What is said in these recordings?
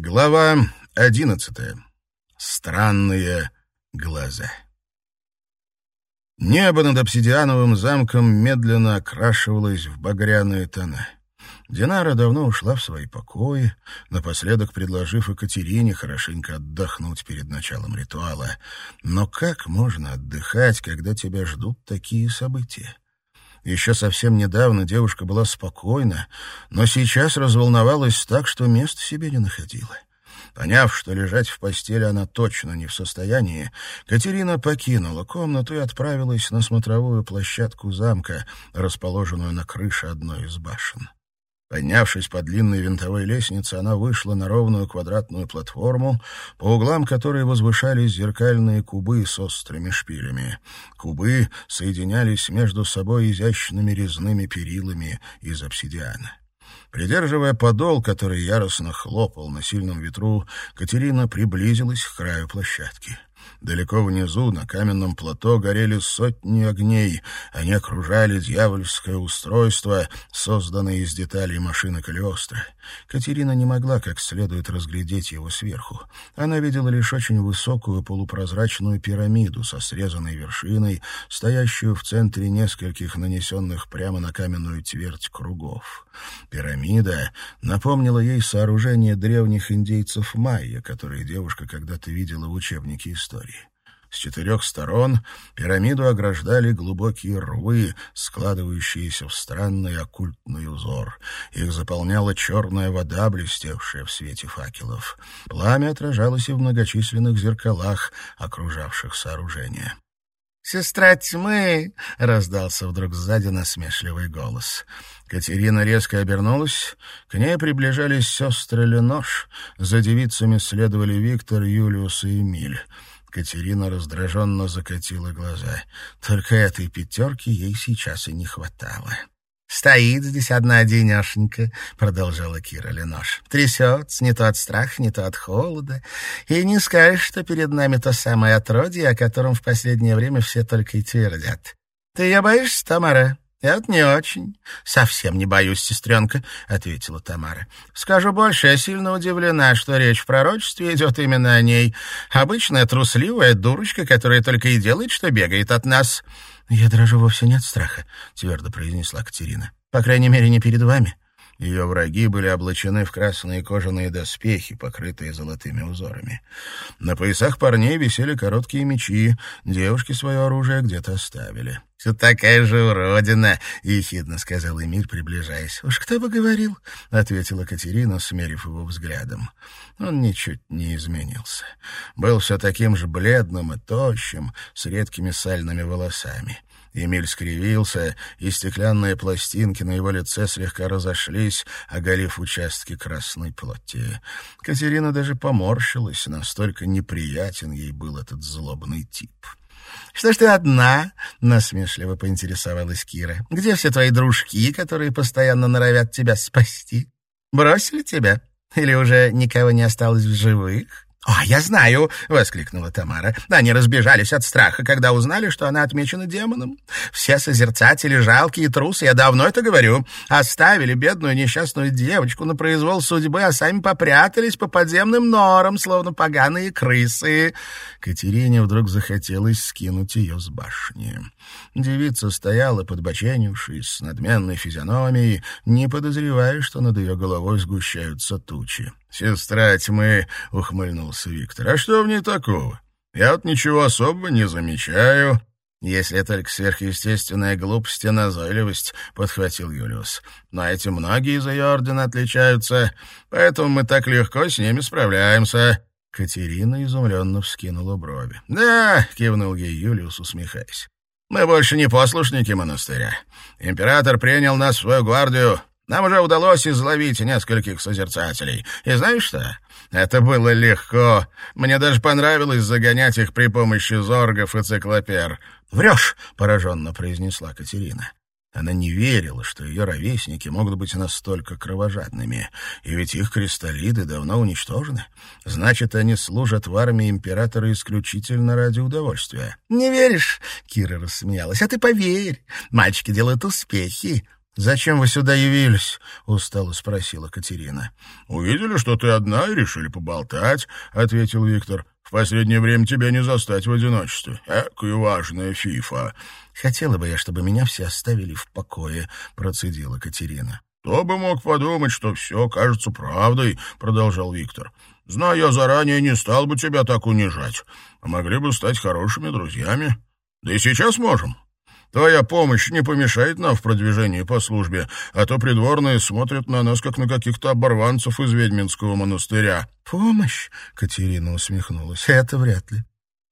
Глава одиннадцатая. Странные глаза. Небо над обсидиановым замком медленно окрашивалось в багряные тона. Динара давно ушла в свои покои, напоследок предложив Екатерине хорошенько отдохнуть перед началом ритуала. Но как можно отдыхать, когда тебя ждут такие события? Еще совсем недавно девушка была спокойна, но сейчас разволновалась так, что места себе не находила. Поняв, что лежать в постели она точно не в состоянии, Катерина покинула комнату и отправилась на смотровую площадку замка, расположенную на крыше одной из башен. Поднявшись по длинной винтовой лестнице, она вышла на ровную квадратную платформу, по углам которой возвышались зеркальные кубы с острыми шпилями. Кубы соединялись между собой изящными резными перилами из обсидиана. Придерживая подол, который яростно хлопал на сильном ветру, Катерина приблизилась к краю площадки. Далеко внизу, на каменном плато, горели сотни огней. Они окружали дьявольское устройство, созданное из деталей машины Калиостро. Катерина не могла как следует разглядеть его сверху. Она видела лишь очень высокую полупрозрачную пирамиду со срезанной вершиной, стоящую в центре нескольких нанесенных прямо на каменную твердь кругов. Пирамида напомнила ей сооружение древних индейцев майя, которые девушка когда-то видела в учебнике истории. С четырех сторон пирамиду ограждали глубокие рвы, складывающиеся в странный оккультный узор. Их заполняла черная вода, блестевшая в свете факелов. Пламя отражалось и в многочисленных зеркалах, окружавших сооружение. «Сестра тьмы!» — раздался вдруг сзади насмешливый голос. Катерина резко обернулась. К ней приближались сестры Ленош. За девицами следовали Виктор, Юлиус и Эмиль. Катерина раздраженно закатила глаза. Только этой пятерки ей сейчас и не хватало. «Стоит здесь одна денешенька», — продолжала Кира Ленош. «Трясется не то от страха, не то от холода. И не скажешь, что перед нами то самое отродье, о котором в последнее время все только и твердят. Ты ее боишься, Тамара?» «Это не очень. Совсем не боюсь, сестренка», — ответила Тамара. «Скажу больше, я сильно удивлена, что речь в пророчестве идет именно о ней. Обычная трусливая дурочка, которая только и делает, что бегает от нас». «Я дрожу вовсе не от страха», — твердо произнесла Катерина. «По крайней мере, не перед вами». Ее враги были облачены в красные кожаные доспехи, покрытые золотыми узорами. На поясах парней висели короткие мечи, девушки свое оружие где-то оставили. «Все такая же уродина!» — ехидно сказал Эмиль, приближаясь. «Уж кто бы говорил?» — ответила Катерина, смерив его взглядом. Он ничуть не изменился. Был все таким же бледным и тощим, с редкими сальными волосами. Эмиль скривился, и стеклянные пластинки на его лице слегка разошлись, оголив участки красной плоти. Катерина даже поморщилась, настолько неприятен ей был этот злобный тип. «Что ж ты одна?» — насмешливо поинтересовалась Кира. «Где все твои дружки, которые постоянно норовят тебя спасти? Бросили тебя? Или уже никого не осталось в живых?» «А, я знаю!» — воскликнула Тамара. Они разбежались от страха, когда узнали, что она отмечена демоном. Все созерцатели жалкие трусы, я давно это говорю. Оставили бедную несчастную девочку на произвол судьбы, а сами попрятались по подземным норам, словно поганые крысы. Катерине вдруг захотелось скинуть ее с башни. Девица стояла, подбоченившись, с надменной физиономией, не подозревая, что над ее головой сгущаются тучи. «Сестра тьмы», — ухмыльнулся Виктор, — «а что в ней такого? Я вот ничего особого не замечаю». «Если только сверхъестественная глупость и назойливость», — подхватил Юлиус. «Но эти многие из ее ордена отличаются, поэтому мы так легко с ними справляемся». Катерина изумленно вскинула брови. «Да», — кивнул ей Юлиус, усмехаясь. «Мы больше не послушники монастыря. Император принял нас в свою гвардию, нам уже удалось изловить нескольких созерцателей. И знаешь что? Это было легко. Мне даже понравилось загонять их при помощи зоргов и циклопер. «Врешь!» — пораженно произнесла Катерина. Она не верила, что ее ровесники могут быть настолько кровожадными. И ведь их кристаллиды давно уничтожены. Значит, они служат в армии императора исключительно ради удовольствия. «Не веришь?» — Кира рассмеялась. «А ты поверь. Мальчики делают успехи. «Зачем вы сюда явились?» — устало спросила Катерина. «Увидели, что ты одна, и решили поболтать», — ответил Виктор. «В последнее время тебя не застать в одиночестве. Экая важная фифа». «Хотела бы я, чтобы меня все оставили в покое», — процедила Катерина. «Кто бы мог подумать, что все кажется правдой», — продолжал Виктор. «Зная я заранее, не стал бы тебя так унижать. А могли бы стать хорошими друзьями. Да и сейчас можем. Твоя помощь не помешает нам в продвижении по службе, а то придворные смотрят на нас, как на каких-то оборванцев из ведьминского монастыря». «Помощь?» — Катерина усмехнулась. «Это вряд ли.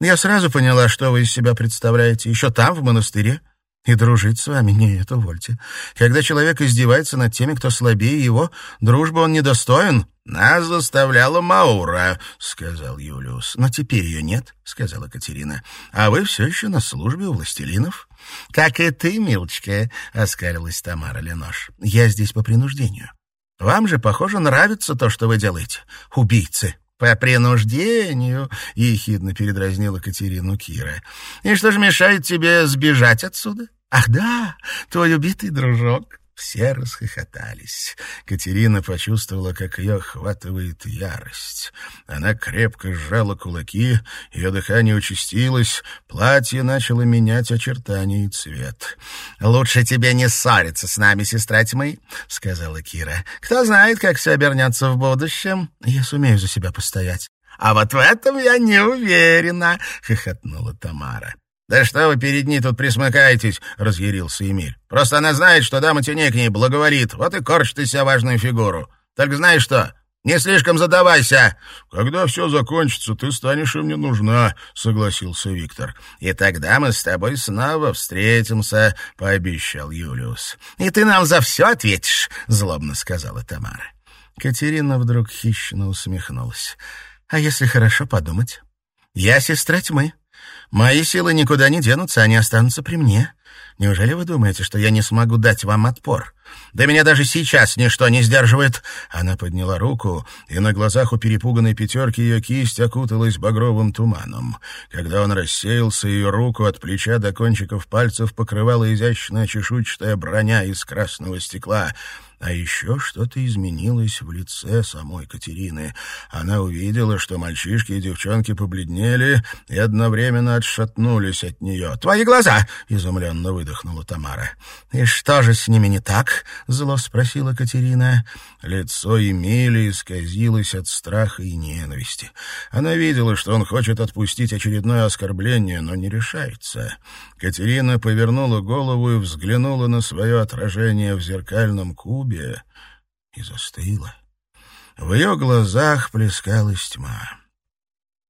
Я сразу поняла, что вы из себя представляете, еще там, в монастыре. И дружить с вами нет, увольте. Когда человек издевается над теми, кто слабее его, дружбы он недостоин. «Нас заставляла Маура», — сказал Юлиус. «Но теперь ее нет», — сказала Катерина. «А вы все еще на службе у властелинов?» «Как и ты, милочка», — оскалилась Тамара Ленош. «Я здесь по принуждению. Вам же, похоже, нравится то, что вы делаете. Убийцы». «По принуждению», — ехидно передразнила Катерину Кира. «И что же мешает тебе сбежать отсюда? Ах да, твой убитый дружок». Все расхохотались. Катерина почувствовала, как ее охватывает ярость. Она крепко сжала кулаки, ее дыхание участилось, платье начало менять очертания и цвет. «Лучше тебе не ссориться с нами, сестра тьмы», — сказала Кира. «Кто знает, как все обернется в будущем. Я сумею за себя постоять». «А вот в этом я не уверена», — хохотнула Тамара. «Да что вы перед ней тут присмыкаетесь?» — разъярился Эмиль. «Просто она знает, что дама теней к ней благоворит, вот и корчит из себя важную фигуру. Только знаешь что, не слишком задавайся!» «Когда все закончится, ты станешь им не нужна», — согласился Виктор. «И тогда мы с тобой снова встретимся», — пообещал Юлиус. «И ты нам за все ответишь», — злобно сказала Тамара. Катерина вдруг хищно усмехнулась. «А если хорошо подумать? Я сестра тьмы». Мои силы никуда не денутся, они останутся при мне. Неужели вы думаете, что я не смогу дать вам отпор? Да меня даже сейчас ничто не сдерживает. Она подняла руку, и на глазах у перепуганной пятерки ее кисть окуталась багровым туманом. Когда он рассеялся, ее руку от плеча до кончиков пальцев покрывала изящная чешуйчатая броня из красного стекла — а еще что-то изменилось в лице самой Катерины. Она увидела, что мальчишки и девчонки побледнели и одновременно отшатнулись от нее. «Твои глаза!» — изумленно выдохнула Тамара. «И что же с ними не так?» — зло спросила Катерина. Лицо Эмилии исказилось от страха и ненависти. Она видела, что он хочет отпустить очередное оскорбление, но не решается. Катерина повернула голову и взглянула на свое отражение в зеркальном кубе и застыла. В ее глазах плескалась тьма.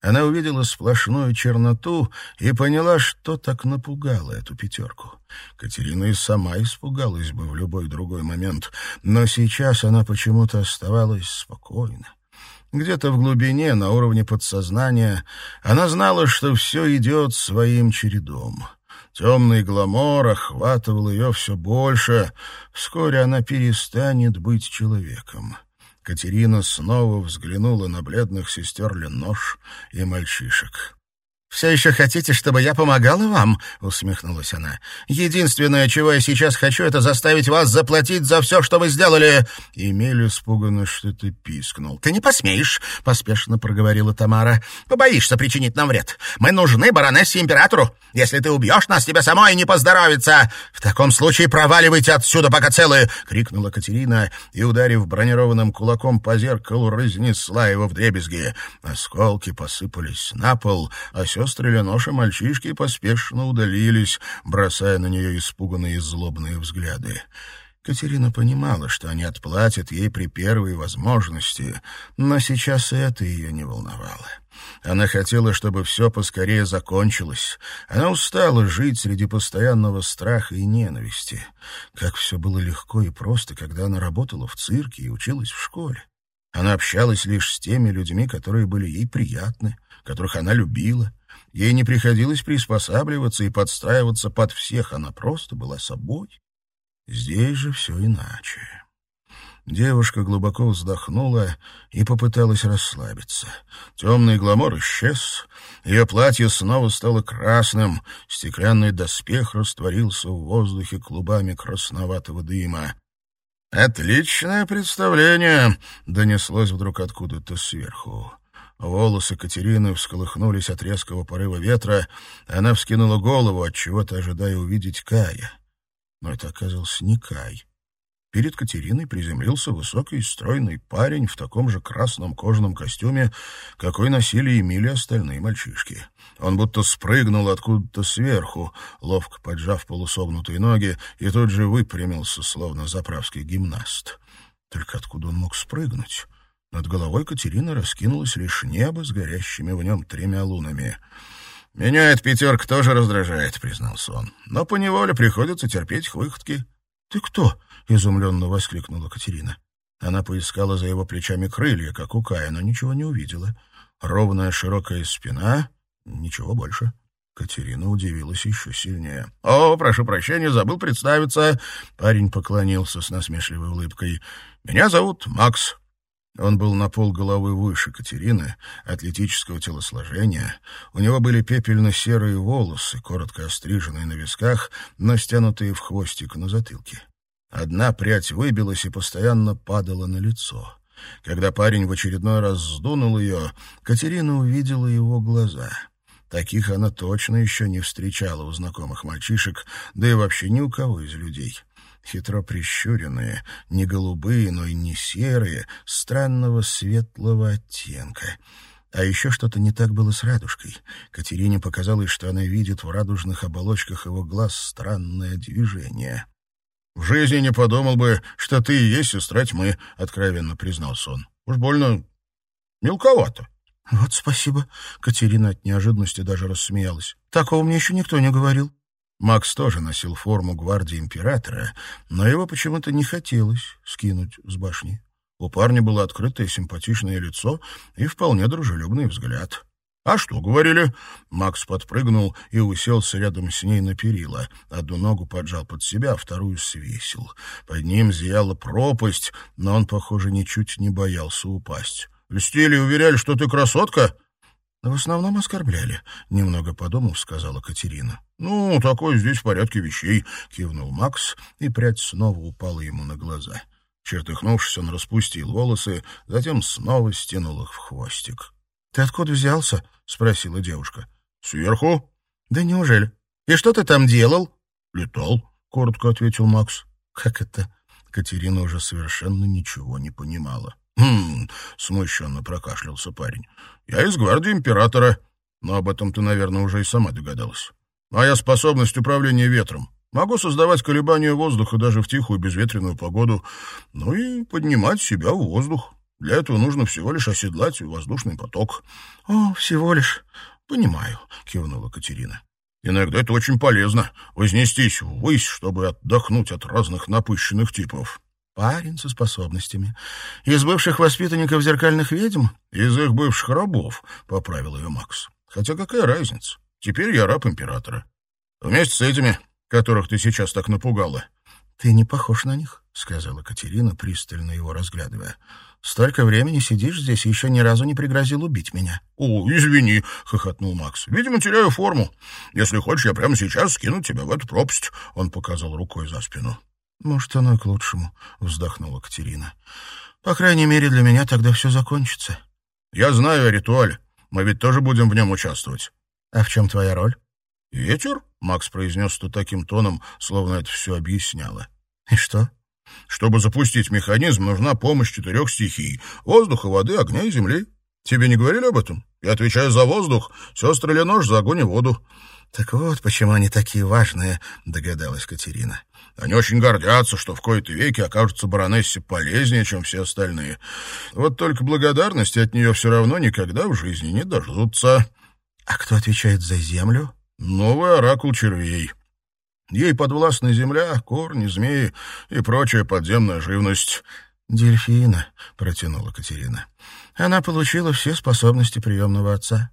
Она увидела сплошную черноту и поняла, что так напугало эту пятерку. Катерина и сама испугалась бы в любой другой момент, но сейчас она почему-то оставалась спокойна. Где-то в глубине, на уровне подсознания, она знала, что все идет своим чередом — Темный гламор охватывал ее все больше. Вскоре она перестанет быть человеком. Катерина снова взглянула на бледных сестер Ленош и мальчишек. «Все еще хотите, чтобы я помогала вам?» — усмехнулась она. «Единственное, чего я сейчас хочу, это заставить вас заплатить за все, что вы сделали!» Эмиль испуганно что-то пискнул. «Ты не посмеешь!» — поспешно проговорила Тамара. «Побоишься причинить нам вред. Мы нужны баронессе императору. Если ты убьешь нас, тебе самой не поздоровится! В таком случае проваливайте отсюда, пока целые!» — крикнула Катерина и, ударив бронированным кулаком по зеркалу, разнесла его в дребезги. Осколки посыпались на пол, а Леноша мальчишки поспешно удалились, бросая на нее испуганные и злобные взгляды. Катерина понимала, что они отплатят ей при первой возможности, но сейчас это ее не волновало. Она хотела, чтобы все поскорее закончилось. Она устала жить среди постоянного страха и ненависти. Как все было легко и просто, когда она работала в цирке и училась в школе. Она общалась лишь с теми людьми, которые были ей приятны, которых она любила. Ей не приходилось приспосабливаться и подстраиваться под всех, она просто была собой. Здесь же все иначе. Девушка глубоко вздохнула и попыталась расслабиться. Темный гламор исчез, ее платье снова стало красным, стеклянный доспех растворился в воздухе клубами красноватого дыма. «Отличное представление!» — донеслось вдруг откуда-то сверху. Волосы Катерины всколыхнулись от резкого порыва ветра, она вскинула голову, отчего-то ожидая увидеть Кая. Но это оказался не Кай. Перед Катериной приземлился высокий стройный парень в таком же красном кожаном костюме, какой носили и мили остальные мальчишки. Он будто спрыгнул откуда-то сверху, ловко поджав полусогнутые ноги, и тут же выпрямился, словно заправский гимнаст. Только откуда он мог спрыгнуть? Над головой Катерины раскинулось лишь небо с горящими в нем тремя лунами. «Меня эта пятерка тоже раздражает», — признался он. «Но поневоле приходится терпеть их выходки». «Ты кто?» — изумленно воскликнула Катерина. Она поискала за его плечами крылья, как у Кая, но ничего не увидела. Ровная широкая спина — ничего больше. Катерина удивилась еще сильнее. «О, прошу прощения, забыл представиться!» Парень поклонился с насмешливой улыбкой. «Меня зовут Макс. Он был на пол головы выше Катерины, атлетического телосложения. У него были пепельно-серые волосы, коротко остриженные на висках, но стянутые в хвостик на затылке. Одна прядь выбилась и постоянно падала на лицо. Когда парень в очередной раз сдунул ее, Катерина увидела его глаза. Таких она точно еще не встречала у знакомых мальчишек, да и вообще ни у кого из людей хитро прищуренные, не голубые, но и не серые, странного светлого оттенка. А еще что-то не так было с радужкой. Катерине показалось, что она видит в радужных оболочках его глаз странное движение. «В жизни не подумал бы, что ты и есть сестра тьмы», — откровенно признался он. «Уж больно мелковато». «Вот спасибо». Катерина от неожиданности даже рассмеялась. «Такого мне еще никто не говорил». Макс тоже носил форму гвардии императора, но его почему-то не хотелось скинуть с башни. У парня было открытое симпатичное лицо и вполне дружелюбный взгляд. «А что говорили?» Макс подпрыгнул и уселся рядом с ней на перила. Одну ногу поджал под себя, а вторую свесил. Под ним зияла пропасть, но он, похоже, ничуть не боялся упасть. «Льстили и уверяли, что ты красотка?» «В основном оскорбляли», — немного подумав, сказала Катерина. «Ну, такое здесь в порядке вещей», — кивнул Макс, и прядь снова упала ему на глаза. Чертыхнувшись, он распустил волосы, затем снова стянул их в хвостик. «Ты откуда взялся?» — спросила девушка. «Сверху». «Да неужели? И что ты там делал?» «Летал», — коротко ответил Макс. «Как это?» Катерина уже совершенно ничего не понимала. «Хм...» — смущенно прокашлялся парень. «Я из гвардии императора, но об этом ты, наверное, уже и сама догадалась. Моя способность управления ветром. Могу создавать колебания воздуха даже в тихую безветренную погоду, ну и поднимать себя в воздух. Для этого нужно всего лишь оседлать воздушный поток». «О, всего лишь. Понимаю», — кивнула Катерина. «Иногда это очень полезно — вознестись ввысь, чтобы отдохнуть от разных напыщенных типов». Парень со способностями. Из бывших воспитанников зеркальных ведьм? Из их бывших рабов, — поправил ее Макс. Хотя какая разница? Теперь я раб императора. Вместе с этими, которых ты сейчас так напугала. — Ты не похож на них, — сказала Катерина, пристально его разглядывая. — Столько времени сидишь здесь и еще ни разу не пригрозил убить меня. — О, извини, — хохотнул Макс. — Видимо, теряю форму. Если хочешь, я прямо сейчас скину тебя в эту пропасть. Он показал рукой за спину. «Может, оно и к лучшему», — вздохнула Катерина. «По крайней мере, для меня тогда все закончится». «Я знаю о ритуале. Мы ведь тоже будем в нем участвовать». «А в чем твоя роль?» «Ветер?» — Макс произнес это таким тоном, словно это все объясняло. «И что?» «Чтобы запустить механизм, нужна помощь четырех стихий — воздуха, воды, огня и земли. Тебе не говорили об этом? Я отвечаю за воздух, сестры Ленош за огонь и воду». «Так вот, почему они такие важные», — догадалась Катерина. Они очень гордятся, что в кои-то веки окажутся баронессе полезнее, чем все остальные. Вот только благодарности от нее все равно никогда в жизни не дождутся. А кто отвечает за землю? Новый оракул червей. Ей подвластна земля, корни, змеи и прочая подземная живность. «Дельфина», — протянула Катерина. «Она получила все способности приемного отца,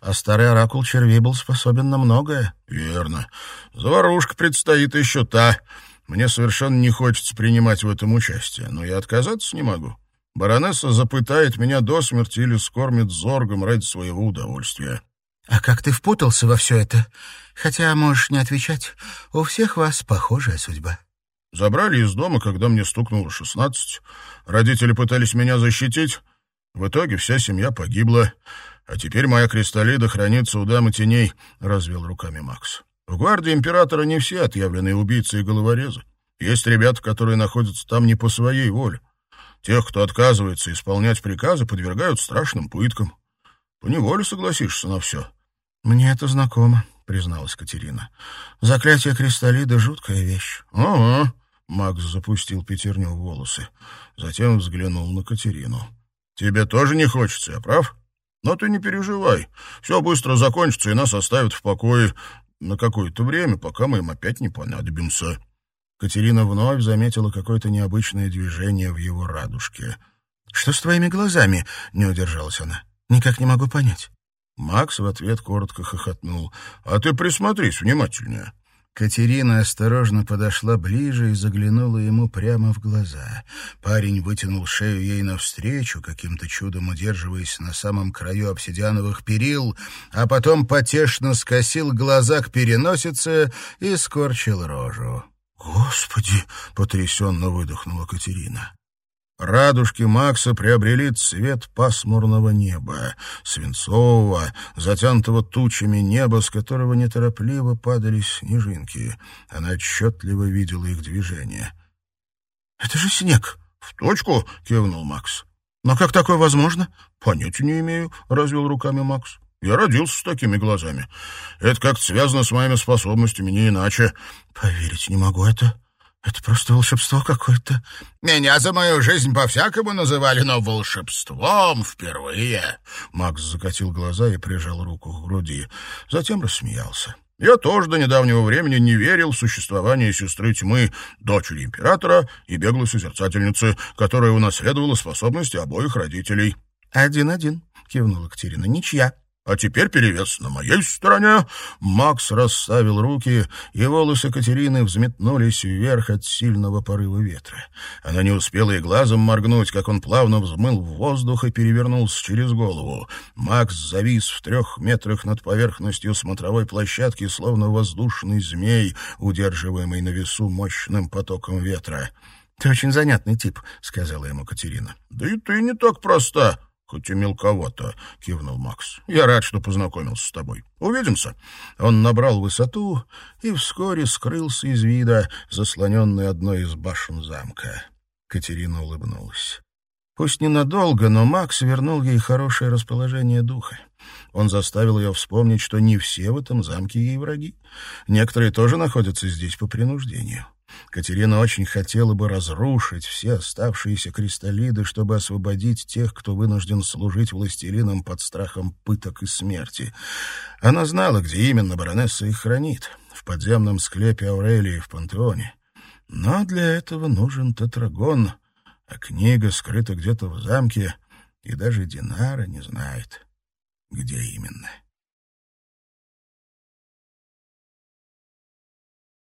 а старый оракул червей был способен на многое». «Верно. Заварушка предстоит еще та». Мне совершенно не хочется принимать в этом участие, но я отказаться не могу. Баронесса запытает меня до смерти или скормит зоргом ради своего удовольствия. — А как ты впутался во все это? Хотя можешь не отвечать. У всех вас похожая судьба. Забрали из дома, когда мне стукнуло шестнадцать. Родители пытались меня защитить. В итоге вся семья погибла. А теперь моя кристаллида хранится у дамы теней, — развел руками Макс. В гвардии императора не все отъявленные убийцы и головорезы. Есть ребята, которые находятся там не по своей воле. Тех, кто отказывается исполнять приказы, подвергают страшным пыткам. Поневоле согласишься на все. — Мне это знакомо, — призналась Катерина. — Заклятие кристаллида — жуткая вещь. — Ага. Макс запустил пятерню в волосы. Затем взглянул на Катерину. — Тебе тоже не хочется, я прав? Но ты не переживай. Все быстро закончится, и нас оставят в покое на какое-то время, пока мы им опять не понадобимся. Катерина вновь заметила какое-то необычное движение в его радужке. «Что с твоими глазами?» — не удержалась она. «Никак не могу понять». Макс в ответ коротко хохотнул. «А ты присмотрись внимательнее». Катерина осторожно подошла ближе и заглянула ему прямо в глаза. Парень вытянул шею ей навстречу, каким-то чудом удерживаясь на самом краю обсидиановых перил, а потом потешно скосил глаза к переносице и скорчил рожу. «Господи!» — потрясенно выдохнула Катерина. Радужки Макса приобрели цвет пасмурного неба, свинцового, затянутого тучами неба, с которого неторопливо падали снежинки. Она отчетливо видела их движение. «Это же снег!» «В точку!» — кивнул Макс. «Но как такое возможно?» «Понятия не имею», — развел руками Макс. «Я родился с такими глазами. Это как-то связано с моими способностями, не иначе». «Поверить не могу это. Это просто волшебство какое-то. Меня за мою жизнь по-всякому называли, но волшебством впервые. Макс закатил глаза и прижал руку к груди. Затем рассмеялся. Я тоже до недавнего времени не верил в существование сестры тьмы, дочери императора и беглой созерцательницы, которая унаследовала способности обоих родителей. «Один-один», — кивнула Катерина, — «ничья». А теперь перевес на моей стороне. Макс расставил руки, и волосы Катерины взметнулись вверх от сильного порыва ветра. Она не успела и глазом моргнуть, как он плавно взмыл в воздух и перевернулся через голову. Макс завис в трех метрах над поверхностью смотровой площадки, словно воздушный змей, удерживаемый на весу мощным потоком ветра. — Ты очень занятный тип, — сказала ему Катерина. — Да и ты не так проста хоть и мелковато», — кивнул Макс. «Я рад, что познакомился с тобой. Увидимся». Он набрал высоту и вскоре скрылся из вида, заслоненный одной из башен замка. Катерина улыбнулась. Пусть ненадолго, но Макс вернул ей хорошее расположение духа. Он заставил ее вспомнить, что не все в этом замке ей враги. Некоторые тоже находятся здесь по принуждению. Катерина очень хотела бы разрушить все оставшиеся кристаллиды, чтобы освободить тех, кто вынужден служить властелинам под страхом пыток и смерти. Она знала, где именно баронесса их хранит — в подземном склепе Аурелии в Пантеоне. Но для этого нужен тетрагон, а книга скрыта где-то в замке, и даже Динара не знает, где именно.